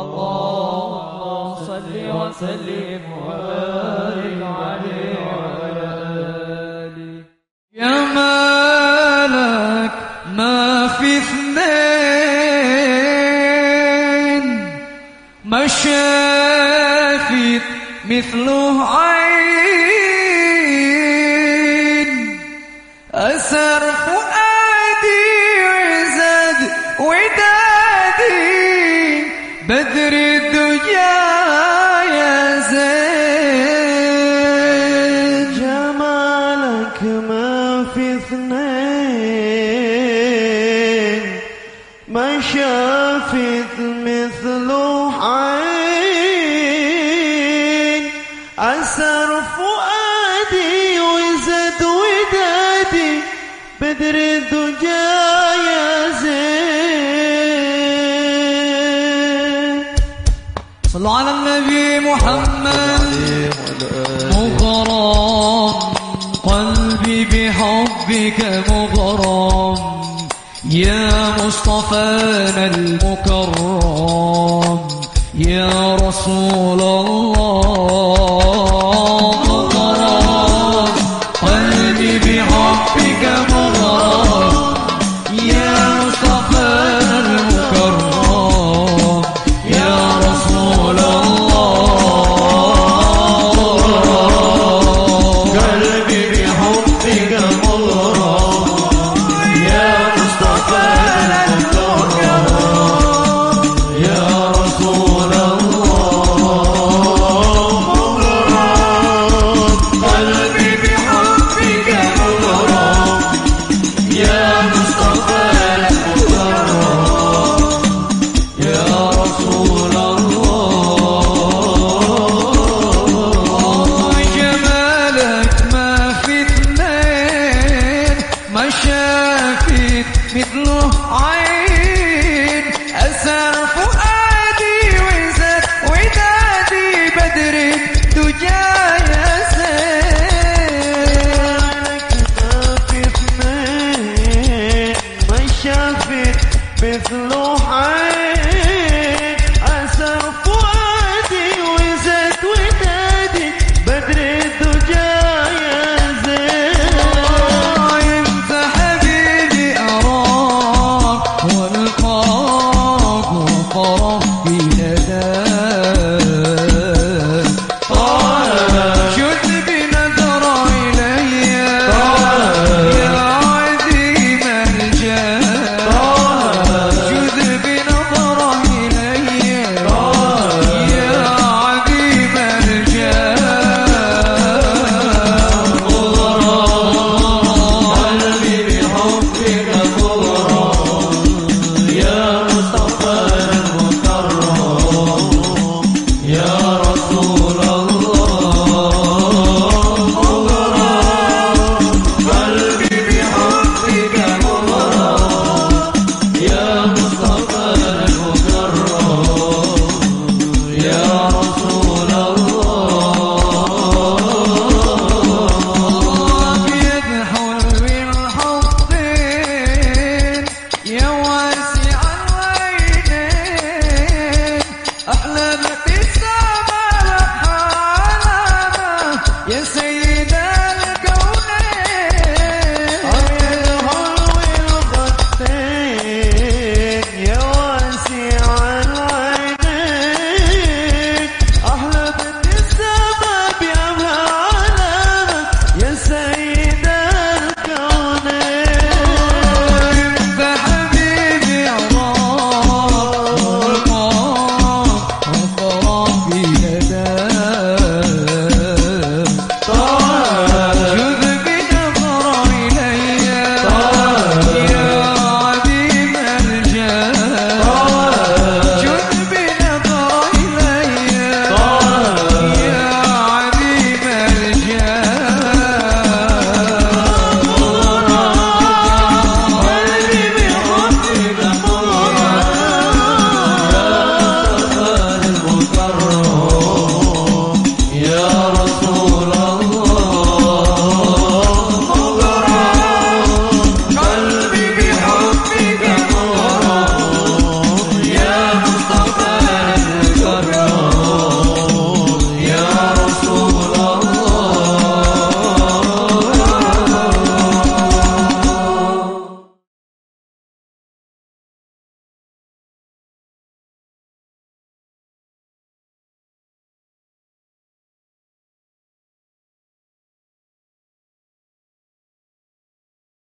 اللهم وسلم يا مالك ما في اثنين. مثله عين. بدر الدجى يا زين. جمالك ما في اثنين. ما شافت مثله عين. أسر فؤادي وزد ودادي بدر الدجى يا زين. صلوا على النبي محمد. مغرم. قلبي بحبك مغرم. يا مصطفانا المكرم. يا رسول الله. مثله